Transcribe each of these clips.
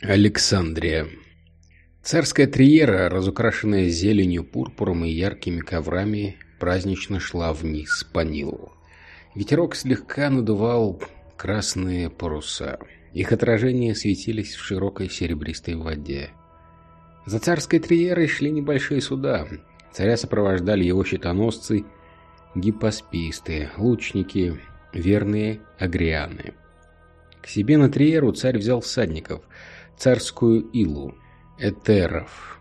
Александрия. Царская триера, разукрашенная зеленью, пурпуром и яркими коврами, празднично шла вниз по Нилу. Ветерок слегка надувал красные паруса. Их отражения светились в широкой серебристой воде. За царской триерой шли небольшие суда. Царя сопровождали его щитоносцы, гипосписты, лучники, верные агрианы. К себе на триеру царь взял всадников – царскую Илу, Этеров.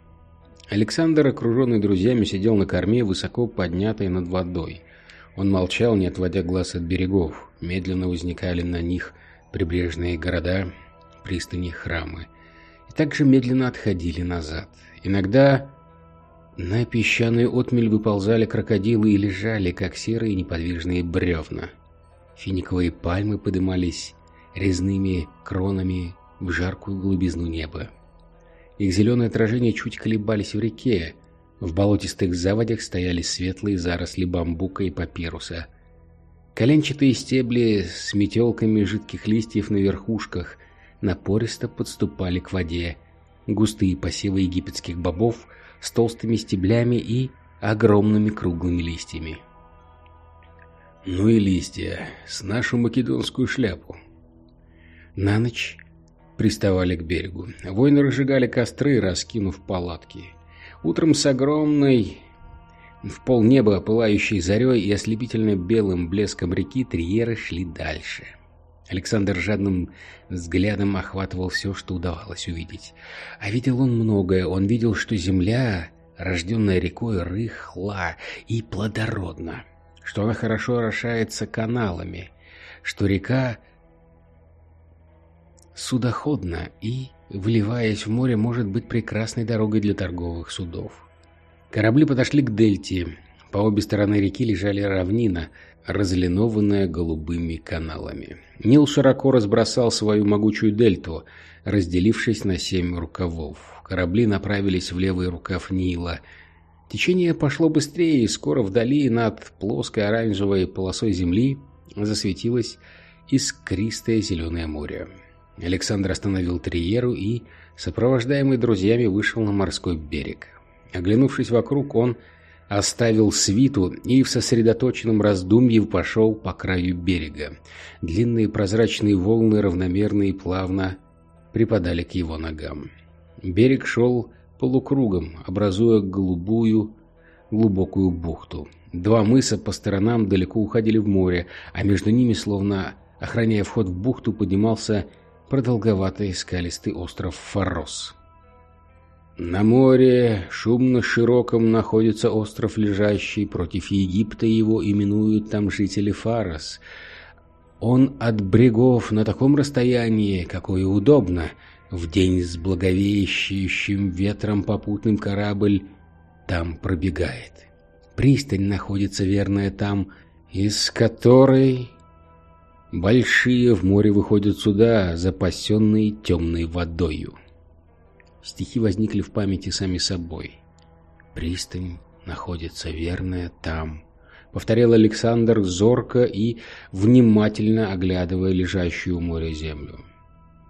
Александр, окруженный друзьями, сидел на корме, высоко поднятой над водой. Он молчал, не отводя глаз от берегов. Медленно возникали на них прибрежные города, пристани, храмы. И также медленно отходили назад. Иногда на песчаную отмель выползали крокодилы и лежали, как серые неподвижные бревна. Финиковые пальмы подымались резными кронами в жаркую глубизну неба. Их зеленые отражения чуть колебались в реке. В болотистых заводях стояли светлые заросли бамбука и папируса. Коленчатые стебли с метелками жидких листьев на верхушках напористо подступали к воде. Густые посевы египетских бобов с толстыми стеблями и огромными круглыми листьями. Ну и листья, с нашу македонскую шляпу. На ночь приставали к берегу. Воины разжигали костры, раскинув палатки. Утром с огромной в полнеба пылающей зарей и ослепительно белым блеском реки триеры шли дальше. Александр жадным взглядом охватывал все, что удавалось увидеть. А видел он многое. Он видел, что земля, рожденная рекой, рыхла и плодородна, что она хорошо орошается каналами, что река судоходна и, вливаясь в море, может быть прекрасной дорогой для торговых судов. Корабли подошли к дельте. По обе стороны реки лежали равнина, разлинованная голубыми каналами. Нил широко разбросал свою могучую дельту, разделившись на семь рукавов. Корабли направились в левый рукав Нила. Течение пошло быстрее, и скоро вдали над плоской оранжевой полосой земли засветилось искристое зеленое море. Александр остановил Триеру и, сопровождаемый друзьями, вышел на морской берег. Оглянувшись вокруг, он оставил свиту и в сосредоточенном раздумье пошел по краю берега. Длинные прозрачные волны равномерно и плавно припадали к его ногам. Берег шел полукругом, образуя голубую глубокую бухту. Два мыса по сторонам далеко уходили в море, а между ними, словно охраняя вход в бухту, поднимался продолговатый скалистый остров Фарос. На море, шумно широком, находится остров, лежащий против Египта, его именуют там жители Фарос. Он от брегов на таком расстоянии, какое удобно. В день с благовещающим ветром попутным корабль там пробегает. Пристань находится верная там, из которой Большие в море выходят суда, запасенные темной водою. Стихи возникли в памяти сами собой. Пристань находится верная там. Повторял Александр зорко и внимательно оглядывая лежащую у моря землю.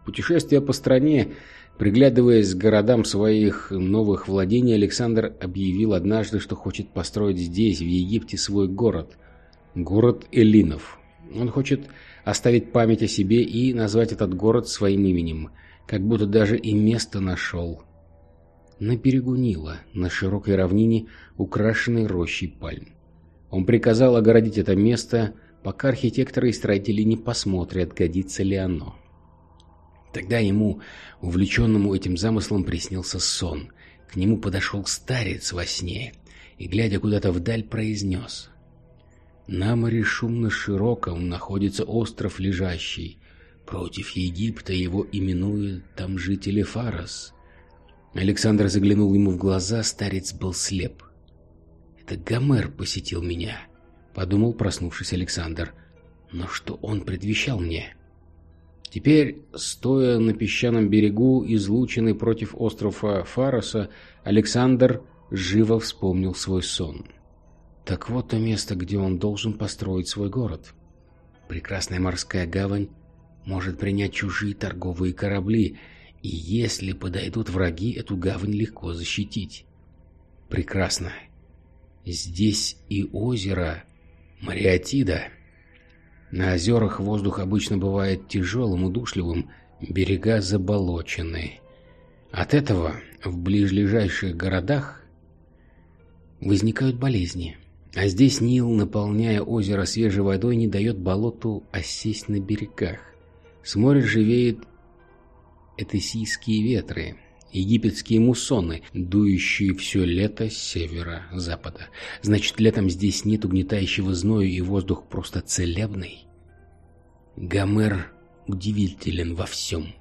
Путешествие по стране, приглядываясь к городам своих новых владений, Александр объявил однажды, что хочет построить здесь, в Египте, свой город. Город Элинов. Он хочет оставить память о себе и назвать этот город своим именем, как будто даже и место нашел. На берегу Нила, на широкой равнине, украшенной рощей пальм. Он приказал огородить это место, пока архитекторы и строители не посмотрят, годится ли оно. Тогда ему, увлеченному этим замыслом, приснился сон. К нему подошел старец во сне и, глядя куда-то вдаль, произнес на море шумно широком находится остров лежащий. Против Египта его именуют там жители Фарос. Александр заглянул ему в глаза, старец был слеп. «Это Гомер посетил меня», — подумал, проснувшись Александр. «Но что он предвещал мне?» Теперь, стоя на песчаном берегу, излученный против острова Фароса, Александр живо вспомнил свой сон. Так вот то место, где он должен построить свой город. Прекрасная морская гавань может принять чужие торговые корабли, И если подойдут враги, эту гавань легко защитить. Прекрасно. Здесь и озеро Мариатида. На озерах воздух обычно бывает тяжелым, удушливым, берега заболочены. От этого в ближайших городах возникают болезни. А здесь Нил, наполняя озеро свежей водой, не дает болоту осесть на берегах. С моря живеют этесийские ветры, египетские муссоны, дующие все лето с севера-запада. Значит, летом здесь нет угнетающего зноя, и воздух просто целебный. Гомер удивителен во всем,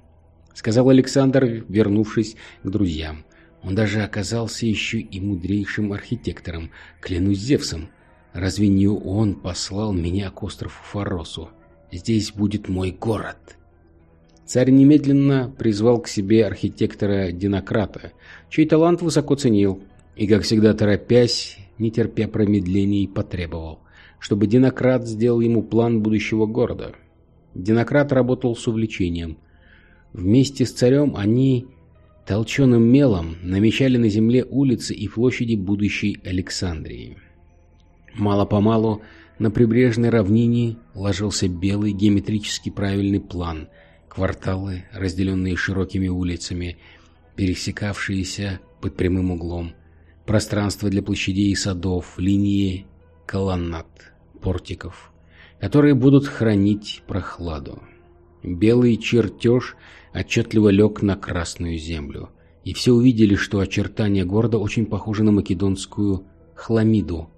сказал Александр, вернувшись к друзьям. Он даже оказался еще и мудрейшим архитектором, клянусь Зевсом. Разве не он послал меня к острову Фаросу? Здесь будет мой город. Царь немедленно призвал к себе архитектора Динократа, чей талант высоко ценил, и, как всегда торопясь, не терпя промедлений, потребовал, чтобы Динократ сделал ему план будущего города. Динократ работал с увлечением. Вместе с царем они толченым мелом намечали на земле улицы и площади будущей Александрии. Мало-помалу на прибрежной равнине ложился белый геометрически правильный план, кварталы, разделенные широкими улицами, пересекавшиеся под прямым углом, пространство для площадей и садов, линии колоннад, портиков, которые будут хранить прохладу. Белый чертеж отчетливо лег на красную землю, и все увидели, что очертания города очень похожи на македонскую хламиду,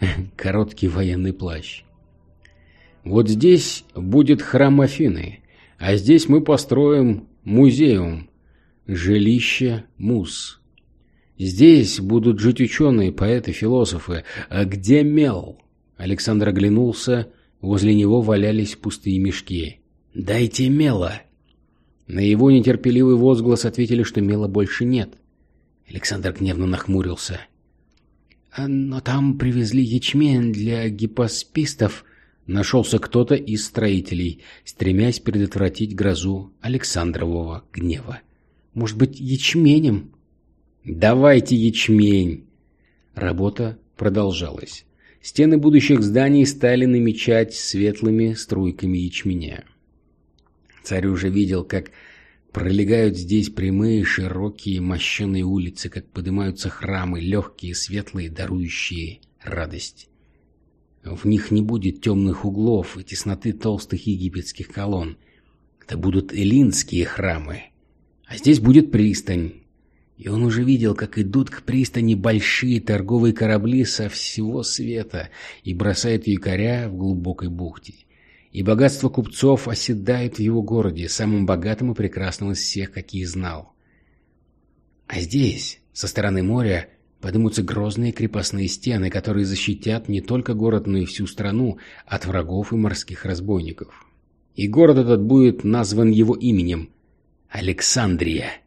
короткий военный плащ. Вот здесь будет храм Афины, а здесь мы построим музеум, жилище Мус. Здесь будут жить ученые, поэты, философы. А где мел? Александр оглянулся, возле него валялись пустые мешки. «Дайте мела!» На его нетерпеливый возглас ответили, что мела больше нет. Александр гневно нахмурился. «А, «Но там привезли ячмень для гипоспистов», — нашелся кто-то из строителей, стремясь предотвратить грозу Александрового гнева. «Может быть, ячменем?» «Давайте ячмень!» Работа продолжалась. Стены будущих зданий стали намечать светлыми струйками ячменя. Царь уже видел, как пролегают здесь прямые, широкие, мощеные улицы, как поднимаются храмы, легкие, светлые, дарующие радость. В них не будет темных углов и тесноты толстых египетских колонн. Это будут эллинские храмы. А здесь будет пристань. И он уже видел, как идут к пристани большие торговые корабли со всего света и бросают якоря в глубокой бухте и богатство купцов оседает в его городе, самым богатым и прекрасным из всех, какие знал. А здесь, со стороны моря, поднимутся грозные крепостные стены, которые защитят не только город, но и всю страну от врагов и морских разбойников. И город этот будет назван его именем – Александрия.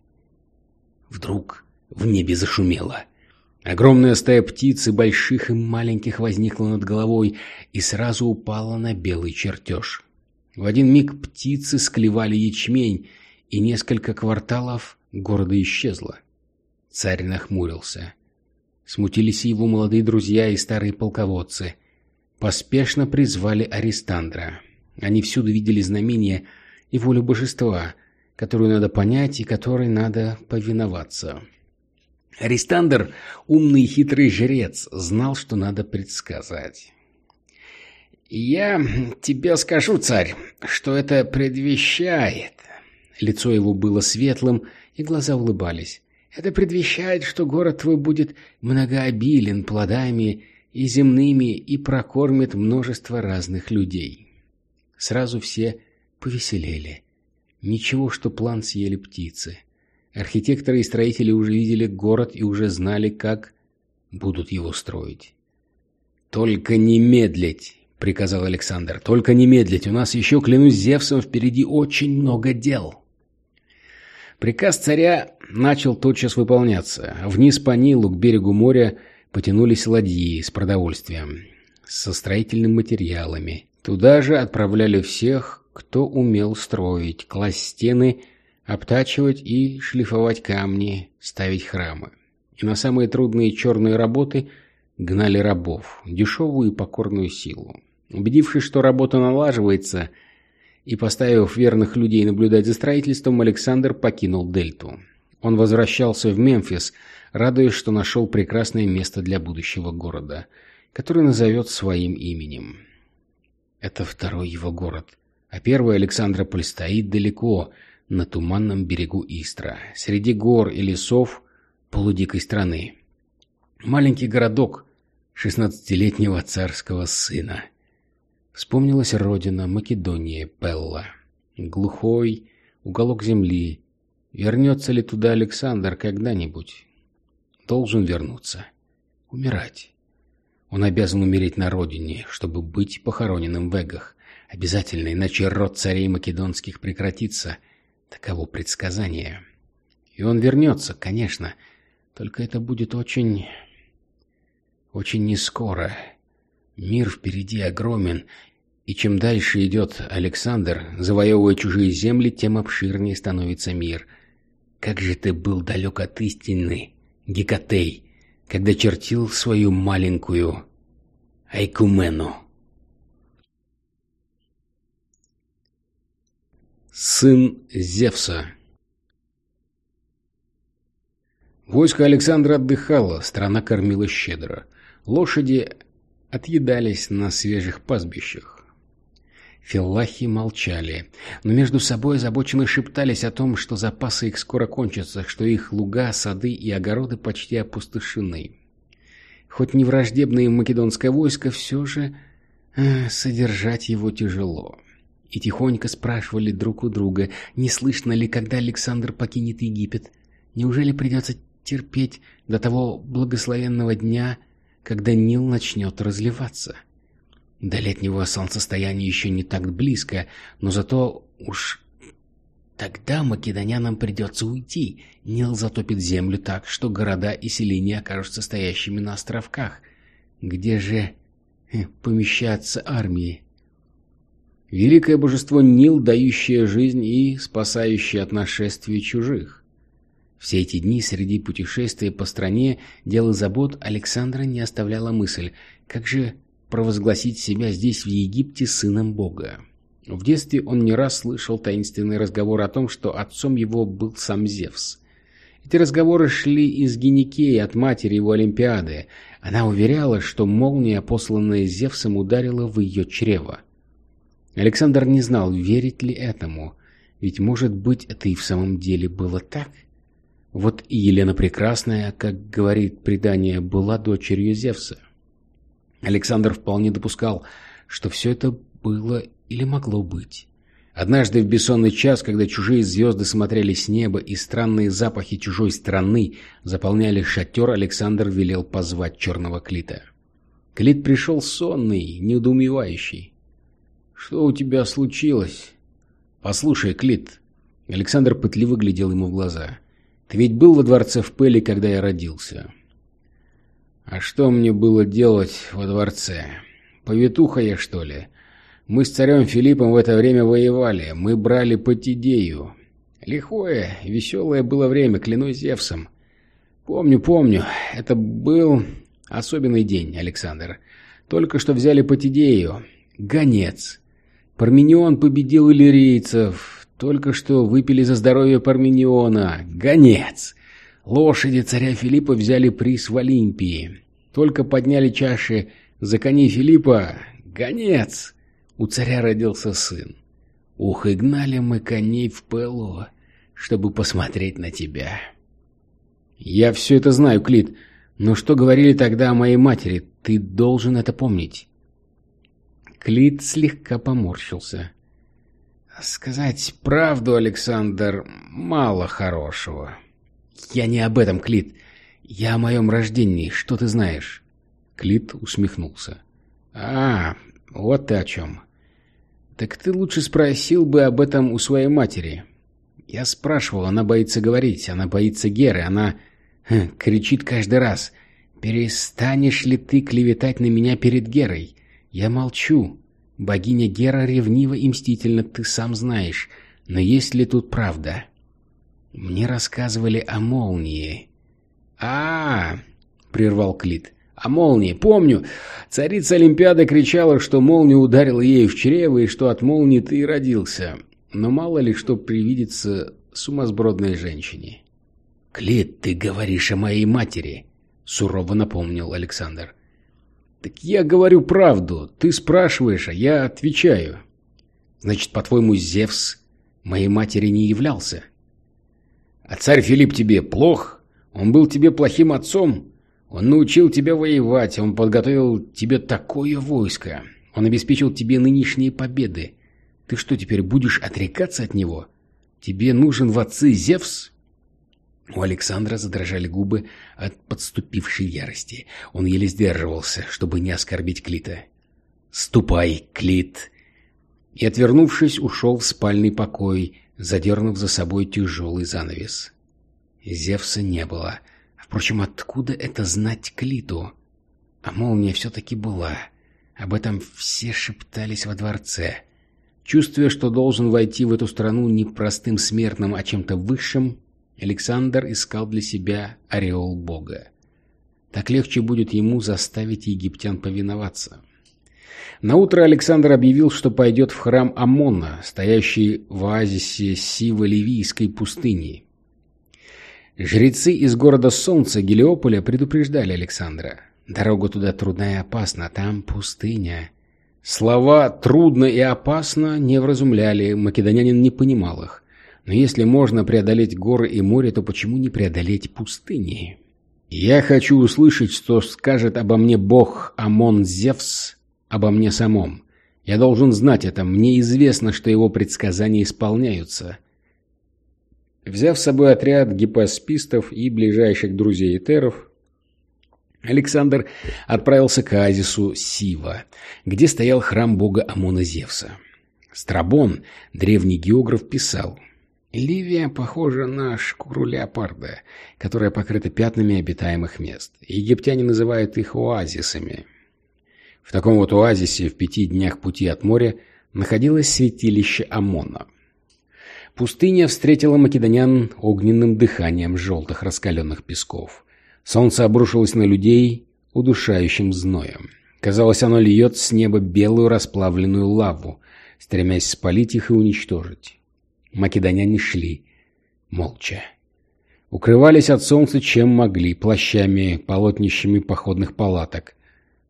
Вдруг в небе зашумело. Огромная стая птиц и больших и маленьких возникла над головой и сразу упала на белый чертеж. В один миг птицы склевали ячмень, и несколько кварталов города исчезло. Царь нахмурился. Смутились его молодые друзья и старые полководцы. Поспешно призвали Аристандра. Они всюду видели знамения и волю божества, которую надо понять и которой надо повиноваться. Аристандр, умный и хитрый жрец, знал, что надо предсказать. «Я тебе скажу, царь, что это предвещает». Лицо его было светлым, и глаза улыбались. «Это предвещает, что город твой будет многообилен плодами и земными и прокормит множество разных людей». Сразу все повеселели. Ничего, что план съели птицы. Архитекторы и строители уже видели город и уже знали, как будут его строить. «Только не медлить!» — приказал Александр. «Только не медлить! У нас еще, клянусь Зевсом, впереди очень много дел!» Приказ царя начал тотчас выполняться. Вниз по Нилу, к берегу моря, потянулись ладьи с продовольствием, со строительными материалами. Туда же отправляли всех, кто умел строить, класть стены обтачивать и шлифовать камни, ставить храмы. И на самые трудные черные работы гнали рабов, дешевую и покорную силу. Убедившись, что работа налаживается, и поставив верных людей наблюдать за строительством, Александр покинул Дельту. Он возвращался в Мемфис, радуясь, что нашел прекрасное место для будущего города, который назовет своим именем. Это второй его город, а первый Александрополь стоит далеко, на туманном берегу Истра, среди гор и лесов полудикой страны. Маленький городок шестнадцатилетнего царского сына. Вспомнилась родина Македония, Пелла. Глухой уголок земли. Вернется ли туда Александр когда-нибудь? Должен вернуться. Умирать. Он обязан умереть на родине, чтобы быть похороненным в Эгах. Обязательно, иначе род царей македонских прекратится — Таково предсказание. И он вернется, конечно, только это будет очень... очень нескоро. Мир впереди огромен, и чем дальше идет Александр, завоевывая чужие земли, тем обширнее становится мир. Как же ты был далек от истины, Гекатей, когда чертил свою маленькую Айкумену. Сын Зевса Войско Александра отдыхало, страна кормила щедро. Лошади отъедались на свежих пастбищах. Филлахи молчали, но между собой озабоченно шептались о том, что запасы их скоро кончатся, что их луга, сады и огороды почти опустошены. Хоть не враждебное македонское войско, все же э, содержать его тяжело и тихонько спрашивали друг у друга, не слышно ли, когда Александр покинет Египет. Неужели придется терпеть до того благословенного дня, когда Нил начнет разливаться? До летнего солнцестояния еще не так близко, но зато уж тогда македонянам придется уйти. Нил затопит землю так, что города и селения окажутся стоящими на островках. Где же э, помещаться армии? Великое божество Нил, дающее жизнь и спасающее от нашествий чужих. Все эти дни среди путешествия по стране, дел и забот Александра не оставляла мысль, как же провозгласить себя здесь, в Египте, сыном Бога. В детстве он не раз слышал таинственный разговор о том, что отцом его был сам Зевс. Эти разговоры шли из Геникеи от матери его Олимпиады. Она уверяла, что молния, посланная Зевсом, ударила в ее чрево. Александр не знал, верить ли этому, ведь, может быть, это и в самом деле было так. Вот и Елена Прекрасная, как говорит предание, была дочерью Зевса. Александр вполне допускал, что все это было или могло быть. Однажды в бессонный час, когда чужие звезды смотрели с неба и странные запахи чужой страны заполняли шатер, Александр велел позвать черного Клита. Клит пришел сонный, недоумевающий. «Что у тебя случилось?» «Послушай, Клит». Александр пытливо глядел ему в глаза. «Ты ведь был во дворце в Пеле, когда я родился?» «А что мне было делать во дворце? Повитуха я, что ли? Мы с царем Филиппом в это время воевали. Мы брали Патидею. Лихое, веселое было время, клянусь Зевсом. Помню, помню. Это был особенный день, Александр. Только что взяли Патидею. Гонец. Парменион победил иллирийцев. Только что выпили за здоровье Пармениона. Гонец! Лошади царя Филиппа взяли приз в Олимпии. Только подняли чаши за коней Филиппа. Гонец! У царя родился сын. Ух, и гнали мы коней в Пело, чтобы посмотреть на тебя. Я все это знаю, Клит. Но что говорили тогда о моей матери? Ты должен это помнить. Клит слегка поморщился. «Сказать правду, Александр, мало хорошего». «Я не об этом, Клит. Я о моем рождении. Что ты знаешь?» Клит усмехнулся. «А, вот ты о чем. Так ты лучше спросил бы об этом у своей матери. Я спрашивал, она боится говорить, она боится Геры, она хм, кричит каждый раз. «Перестанешь ли ты клеветать на меня перед Герой?» Я молчу. Богиня Гера ревнива и мстительна, ты сам знаешь. Но есть ли тут правда? Мне рассказывали о молнии. а, -а, -а прервал Клит. «О молнии. Помню. Царица Олимпиады кричала, что молния ударила ей в чрево, и что от молнии ты и родился. Но мало ли что привидится сумасбродной женщине». «Клит, ты говоришь о моей матери», — сурово напомнил Александр. «Так я говорю правду. Ты спрашиваешь, а я отвечаю. Значит, по-твоему, Зевс моей матери не являлся?» «А царь Филипп тебе плох? Он был тебе плохим отцом? Он научил тебя воевать, он подготовил тебе такое войско. Он обеспечил тебе нынешние победы. Ты что, теперь будешь отрекаться от него? Тебе нужен в отцы Зевс?» У Александра задрожали губы от подступившей ярости. Он еле сдерживался, чтобы не оскорбить Клита. «Ступай, Клит!» И, отвернувшись, ушел в спальный покой, задернув за собой тяжелый занавес. Зевса не было. Впрочем, откуда это знать Клиту? А молния все-таки была. Об этом все шептались во дворце. Чувствуя, что должен войти в эту страну не простым смертным, а чем-то высшим, Александр искал для себя ореол бога. Так легче будет ему заставить египтян повиноваться. Наутро Александр объявил, что пойдет в храм Амона, стоящий в оазисе Сиво-Ливийской пустыни. Жрецы из города Солнца Гелиополя предупреждали Александра. Дорога туда трудна и опасна, там пустыня. Слова «трудно» и «опасно» не вразумляли, македонянин не понимал их. Но если можно преодолеть горы и море, то почему не преодолеть пустыни? Я хочу услышать, что скажет обо мне бог Амон Зевс, обо мне самом. Я должен знать это, мне известно, что его предсказания исполняются. Взяв с собой отряд гипоспистов и ближайших друзей Этеров, Александр отправился к оазису Сива, где стоял храм бога Амона Зевса. Страбон, древний географ, писал – Ливия похожа на шкуру леопарда, которая покрыта пятнами обитаемых мест. Египтяне называют их оазисами. В таком вот оазисе в пяти днях пути от моря находилось святилище Амона. Пустыня встретила македонян огненным дыханием желтых раскаленных песков. Солнце обрушилось на людей удушающим зноем. Казалось, оно льет с неба белую расплавленную лаву, стремясь спалить их и уничтожить. Македоняне шли. Молча. Укрывались от солнца чем могли, плащами, полотнищами походных палаток.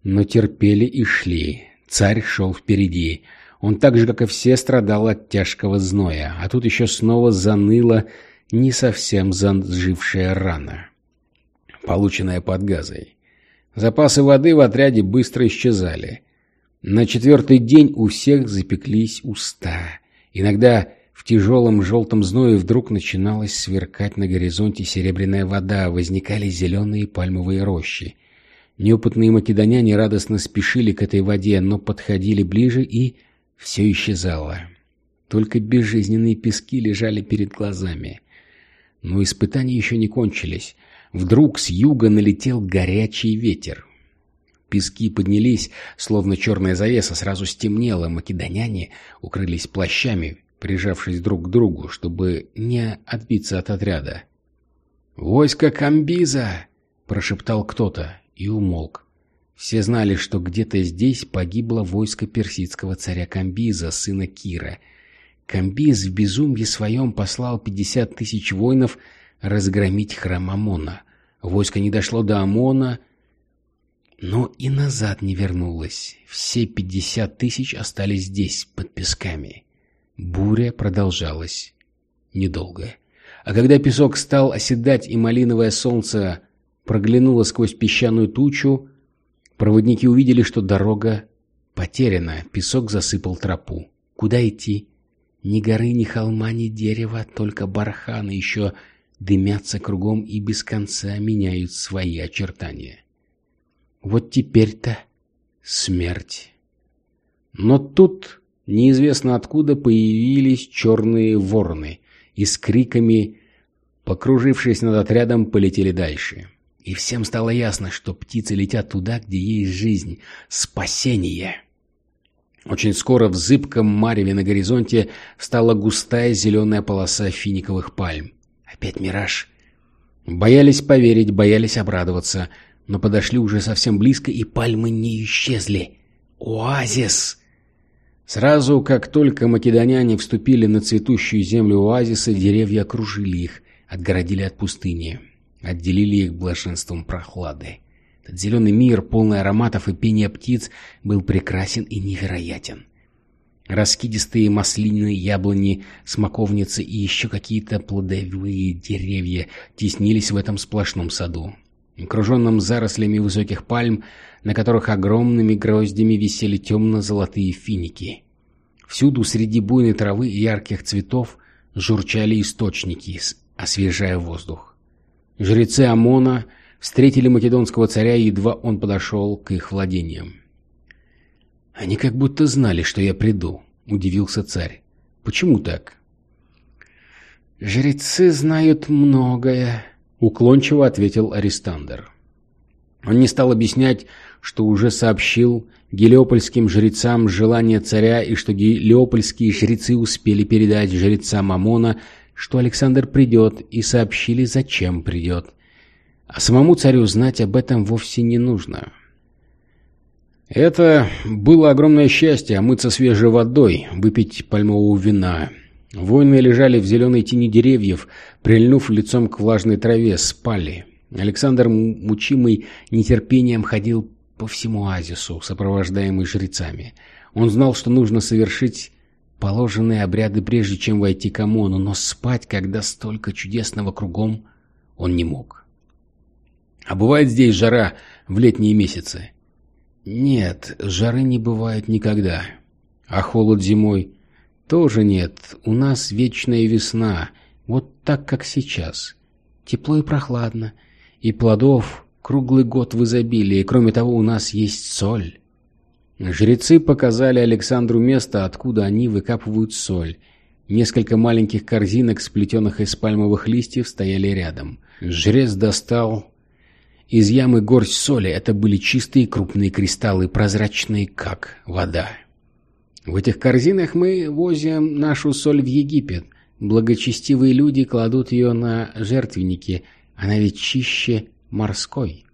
Но терпели и шли. Царь шел впереди. Он так же, как и все, страдал от тяжкого зноя, а тут еще снова заныла не совсем зажившая рана, полученная под газой. Запасы воды в отряде быстро исчезали. На четвертый день у всех запеклись уста. Иногда в тяжелом желтом зное вдруг начиналась сверкать на горизонте серебряная вода, возникали зеленые пальмовые рощи. Неопытные македоняне радостно спешили к этой воде, но подходили ближе, и все исчезало. Только безжизненные пески лежали перед глазами. Но испытания еще не кончились. Вдруг с юга налетел горячий ветер. Пески поднялись, словно черная завеса, сразу стемнело. Македоняне укрылись плащами, прижавшись друг к другу, чтобы не отбиться от отряда. «Войско Камбиза!» — прошептал кто-то и умолк. Все знали, что где-то здесь погибло войско персидского царя Камбиза, сына Кира. Камбиз в безумье своем послал пятьдесят тысяч воинов разгромить храм Амона. Войско не дошло до Амона, но и назад не вернулось. Все пятьдесят тысяч остались здесь, под песками. Буря продолжалась недолго. А когда песок стал оседать и малиновое солнце проглянуло сквозь песчаную тучу, проводники увидели, что дорога потеряна, песок засыпал тропу. Куда идти? Ни горы, ни холма, ни дерева, только барханы еще дымятся кругом и без конца меняют свои очертания. Вот теперь-то смерть. Но тут Неизвестно откуда появились черные вороны и с криками, покружившись над отрядом, полетели дальше. И всем стало ясно, что птицы летят туда, где есть жизнь, спасение. Очень скоро в зыбком мареве на горизонте стала густая зеленая полоса финиковых пальм. Опять мираж. Боялись поверить, боялись обрадоваться, но подошли уже совсем близко, и пальмы не исчезли. Оазис! Сразу, как только македоняне вступили на цветущую землю оазиса, деревья окружили их, отгородили от пустыни, отделили их блаженством прохлады. Этот зеленый мир, полный ароматов и пения птиц, был прекрасен и невероятен. Раскидистые маслины, яблони, смоковницы и еще какие-то плодовые деревья теснились в этом сплошном саду, окруженном зарослями высоких пальм, на которых огромными гроздями висели темно-золотые финики. Всюду среди буйной травы и ярких цветов журчали источники, освежая воздух. Жрецы Амона встретили македонского царя, едва он подошел к их владениям. «Они как будто знали, что я приду», — удивился царь. «Почему так?» «Жрецы знают многое», — уклончиво ответил Арестандр. Он не стал объяснять, что уже сообщил гелиопольским жрецам желание царя и что гелиопольские жрецы успели передать жрецам Амона, что Александр придет, и сообщили, зачем придет. А самому царю знать об этом вовсе не нужно. Это было огромное счастье – омыться свежей водой, выпить пальмового вина. Воины лежали в зеленой тени деревьев, прильнув лицом к влажной траве, спали. Александр, мучимый нетерпением, ходил по всему оазису, сопровождаемый жрецами. Он знал, что нужно совершить положенные обряды, прежде чем войти к Амону, но спать, когда столько чудесного кругом, он не мог. А бывает здесь жара в летние месяцы. Нет, жары не бывает никогда. А холод зимой? Тоже нет. У нас вечная весна. Вот так, как сейчас. Тепло и прохладно. И плодов круглый год в изобилии. Кроме того, у нас есть соль. Жрецы показали Александру место, откуда они выкапывают соль. Несколько маленьких корзинок, сплетенных из пальмовых листьев, стояли рядом. Жрец достал из ямы горсть соли это были чистые крупные кристаллы, прозрачные, как вода. В этих корзинах мы возим нашу соль в Египет. Благочестивые люди кладут ее на жертвенники, она ведь чище морской.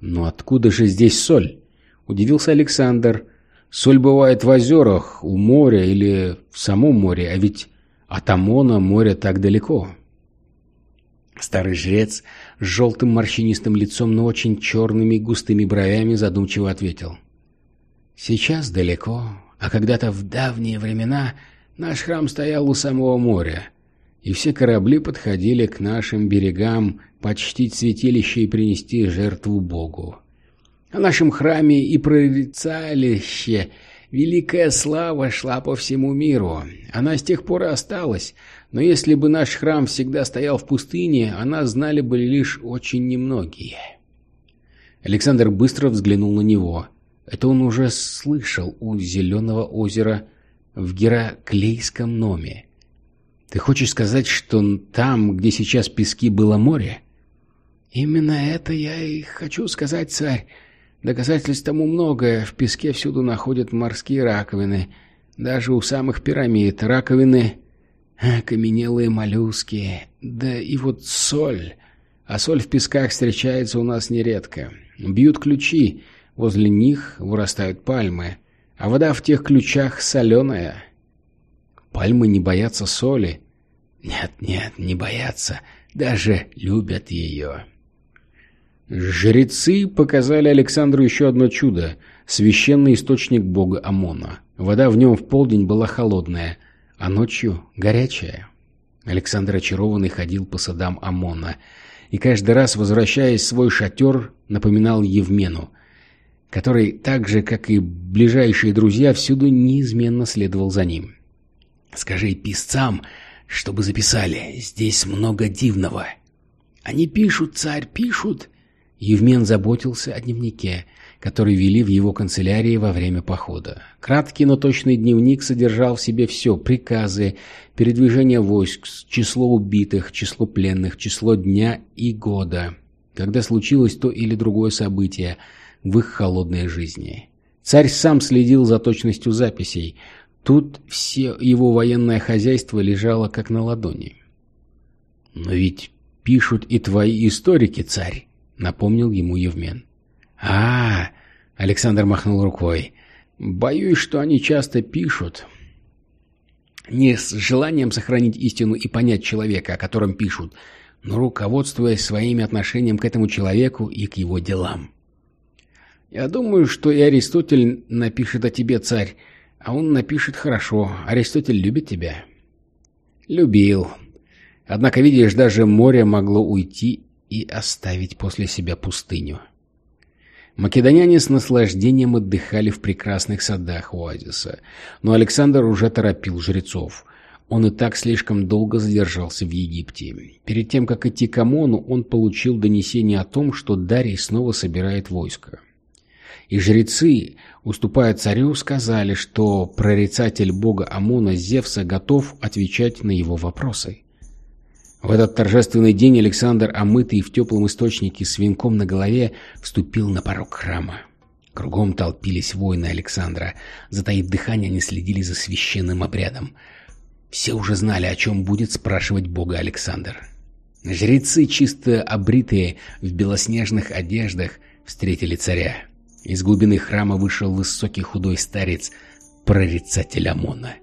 Но откуда же здесь соль? Удивился Александр. Соль бывает в озерах, у моря или в самом море, а ведь от Амона море так далеко. Старый жрец с желтым морщинистым лицом, но очень черными густыми бровями задумчиво ответил. «Сейчас далеко, а когда-то в давние времена наш храм стоял у самого моря, и все корабли подходили к нашим берегам почтить святилище и принести жертву Богу. О нашем храме и прорицалище великая слава шла по всему миру. Она с тех пор и осталась, но если бы наш храм всегда стоял в пустыне, о нас знали бы лишь очень немногие. Александр быстро взглянул на него. Это он уже слышал у Зеленого озера в Гераклейском Номе. Ты хочешь сказать, что там, где сейчас пески, было море? Именно это я и хочу сказать, царь. Доказательств тому многое. В песке всюду находят морские раковины. Даже у самых пирамид раковины окаменелые моллюски, да и вот соль. А соль в песках встречается у нас нередко. Бьют ключи, возле них вырастают пальмы, а вода в тех ключах соленая. Пальмы не боятся соли. Нет, нет, не боятся, даже любят ее. Жрецы показали Александру еще одно чудо — священный источник бога Амона. Вода в нем в полдень была холодная — а ночью горячая. Александр очарованный ходил по садам Амона, и каждый раз, возвращаясь в свой шатер, напоминал Евмену, который, так же, как и ближайшие друзья, всюду неизменно следовал за ним. «Скажи писцам, чтобы записали, здесь много дивного». «Они пишут, царь, пишут!» Евмен заботился о дневнике, который вели в его канцелярии во время похода. Краткий, но точный дневник содержал в себе все – приказы, передвижение войск, число убитых, число пленных, число дня и года, когда случилось то или другое событие в их холодной жизни. Царь сам следил за точностью записей. Тут все его военное хозяйство лежало как на ладони. Но «Но ведь пишут и твои историки, царь», — напомнил ему Евмен. а, -а, -а Александр махнул рукой. «Боюсь, что они часто пишут. Не с желанием сохранить истину и понять человека, о котором пишут, но руководствуясь своими отношением к этому человеку и к его делам. Я думаю, что и Аристотель напишет о тебе, царь, а он напишет хорошо. Аристотель любит тебя. Любил. Однако, видишь, даже море могло уйти и оставить после себя пустыню. Македоняне с наслаждением отдыхали в прекрасных садах оазиса, но Александр уже торопил жрецов. Он и так слишком долго задержался в Египте. Перед тем, как идти к Амону, он получил донесение о том, что Дарий снова собирает войско. И жрецы, уступая царю, сказали, что прорицатель бога Амона Зевса готов отвечать на его вопросы. В этот торжественный день Александр, омытый в теплом источнике с венком на голове, вступил на порог храма. Кругом толпились воины Александра. Затаив дыхание, они следили за священным обрядом – все уже знали, о чем будет спрашивать бога Александр. Жрецы, чисто обритые в белоснежных одеждах, встретили царя. Из глубины храма вышел высокий худой старец, прорицатель Амона.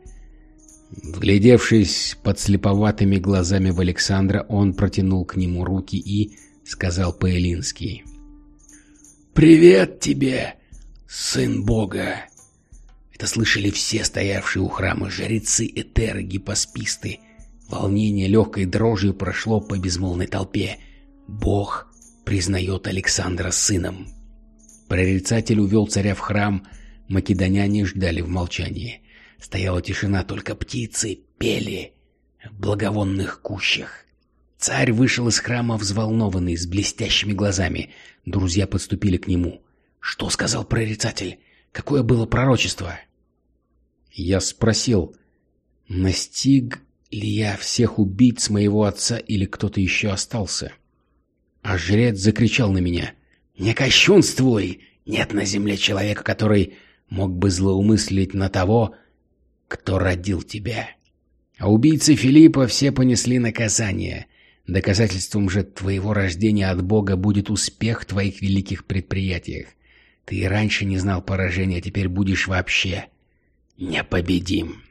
Вглядевшись под слеповатыми глазами в Александра, он протянул к нему руки и сказал по-элински «Привет тебе, сын бога!» Это слышали все стоявшие у храма жрецы, этеры, гипосписты. Волнение легкой дрожью прошло по безмолвной толпе. Бог признает Александра сыном. Прорицатель увел царя в храм, македоняне ждали в молчании. Стояла тишина, только птицы пели в благовонных кущах. Царь вышел из храма взволнованный, с блестящими глазами. Друзья подступили к нему. «Что сказал прорицатель? Какое было пророчество?» Я спросил, настиг ли я всех убийц моего отца или кто-то еще остался? А жрец закричал на меня. «Не кощунствуй! Нет на земле человека, который мог бы злоумыслить на того, кто родил тебя. А убийцы Филиппа все понесли наказание. Доказательством же твоего рождения от Бога будет успех в твоих великих предприятиях. Ты и раньше не знал поражения, а теперь будешь вообще непобедим.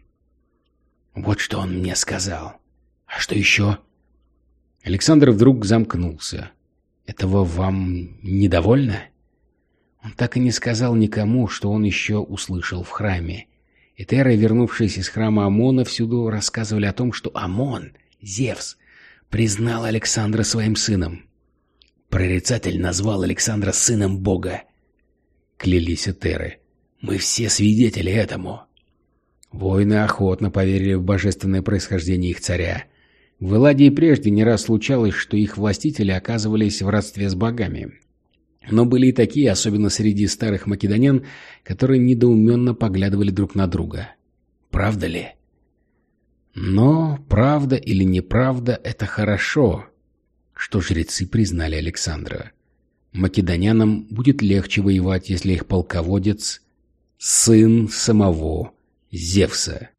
Вот что он мне сказал. А что еще? Александр вдруг замкнулся. Этого вам недовольно? Он так и не сказал никому, что он еще услышал в храме. Этеры, вернувшись из храма Амона, всюду рассказывали о том, что Амон, Зевс, признал Александра своим сыном. Прорицатель назвал Александра сыном Бога. Клялись Этеры. Мы все свидетели этому. Воины охотно поверили в божественное происхождение их царя. В Эладии прежде не раз случалось, что их властители оказывались в родстве с богами. Но были и такие, особенно среди старых македонян, которые недоуменно поглядывали друг на друга. Правда ли? Но правда или неправда – это хорошо, что жрецы признали Александра. Македонянам будет легче воевать, если их полководец – сын самого Зевса.